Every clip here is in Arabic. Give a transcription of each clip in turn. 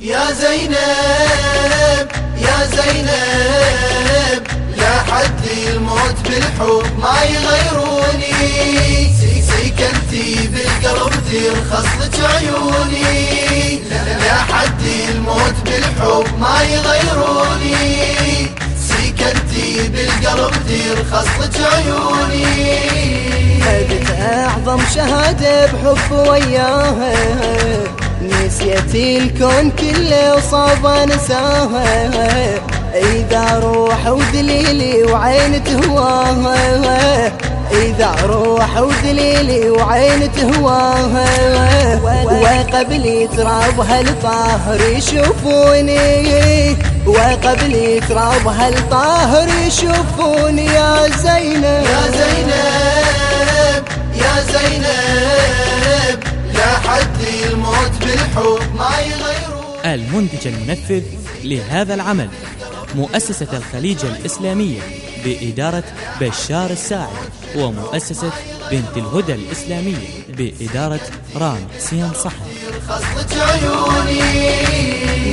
يا زينب يا زينب لا حد الموت بالحب ما يغيروني. سكنتي بالقلب ترخص لك عيوني. لا حد الموت بالحب ما يغيروني. سكنتي بالقلب ترخص لك عيوني. هدت أعظم شهادة بحب وياها. نسيت الكون كله وصاب انساها إذا روح ودليلي وعين تهواها إذا روح ودليلي وعين تهواها وقبل ترابها الطاهر يشوفوني. وقبل ترابها الطاهر يشوفوني يا زينب. بالحب ما المنتج المنفذ لهذا العمل مؤسسة الخليج الإسلامية بإدارة بشار الساعد ومؤسسة بنت الهدى الإسلامية بإدارة رامي سيام صحن. عيوني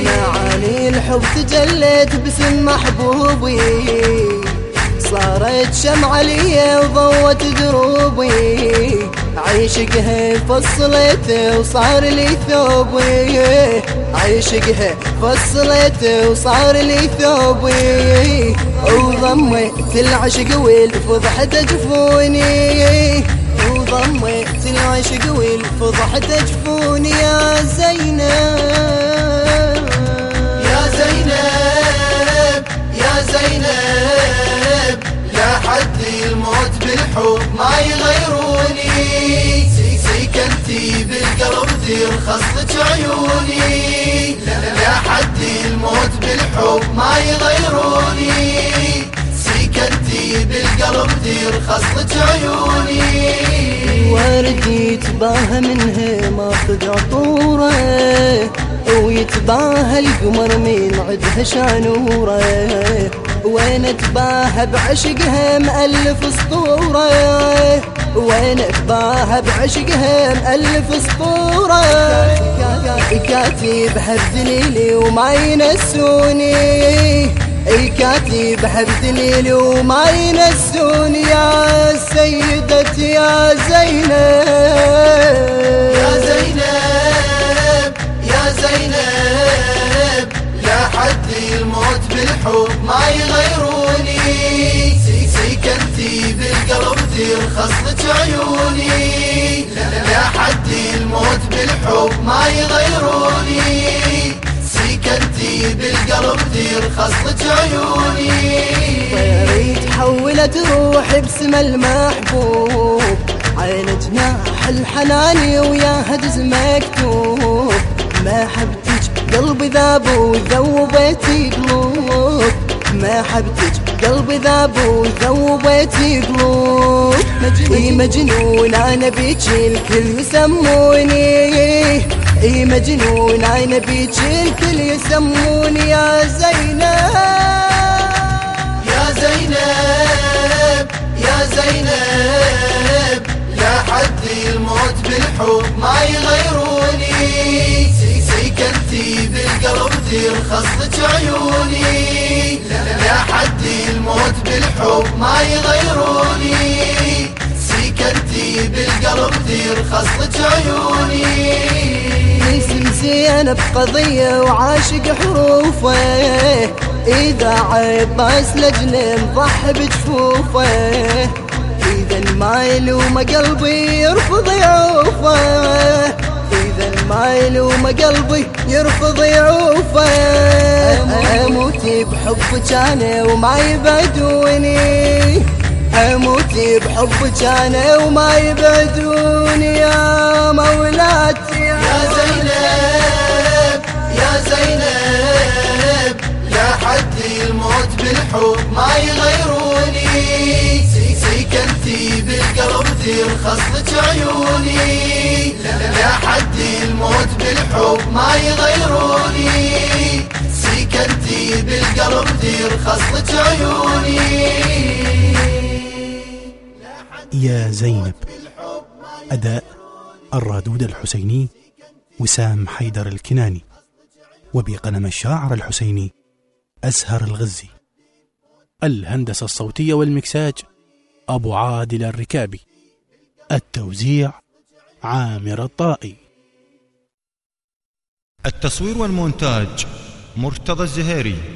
معاني الحب تجلت باسم محبوبي. صارت شمعة لي وضوت دروبي عيشقها فصلت وصار لي ثوبي. عيشقها فصلت وصار لي ثوبي. وضميت العشق والفضح تجفوني. وضميت العشق والفضح تجفوني يا زينب. بالحب ما يغيروني. سكنتي بالقلب ترخص لك عيوني. لا حد الموت بالحب ما يغيروني. سكنتي بالقلب ترخص لك عيوني. وردي يتباهى منها ماخذ عطوره ويتباهى القمر من عدها شانورة. وين اتباهى بعشقها مألف أسطورة؟ وين اتباهى بعشقها مألف أسطورة؟ كاتبها بدليلي وما ينسوني. اي كاتبها بدليلي وما ينسوني. يا سيدتي يا زينب. يا زينب. بالحب ما يغيروني. سكنتي بالقلب ترخص لك عيوني. لا حد الموت بالحب ما يغيروني. سكنتي بالقلب ترخص لك عيوني. طيري تحولت روحي بسم المحبوب. عين جناح الحنان ويا هدز مكتوب. ما حبتك قلبي ذاب وذوبتي قلوب ما حبتك قلبي ذاب وذوبتي قلوب إي مجنون أنا بيك الكل يسموني. إي مجنون أنا بيك الكل يسموني. يا زينب يا زينب يا زينب لا حد الموت بالحب ما يغيروني. سكنتي بالقلب ترخص لك عيوني. لا حد الموت بالحب ما يغيروني. سكنتي بالقلب ترخص لك عيوني. اسم زينب قضية وعاشق حروفه. إذا عباس لجنة مضح بجفوفه. إذا المايل وما قلبي يرفض يعوفه إذا المايل وما قلبي يرفض يعوفه. أموت بحبك أنا وما يبعدوني. أموت بحبك أنا وما يبعدوني. يا مولاتي يا زينب يا زينب حد الموت بالحب ما يغيروني. بالقلب ترخص لك عيوني. لا حد الموت بالحب ما يغيروني. سكنتي بالقلب ترخص لك عيوني. يا زينب. أداء الرادود الحسيني وسام حيدر الكناني وبقلم الشاعر الحسيني أزهر الغزي. الهندسة الصوتية والمكساج أبو عادل الركابي. التوزيع عامر الطائي. التصوير والمونتاج مرتضى الزهيري.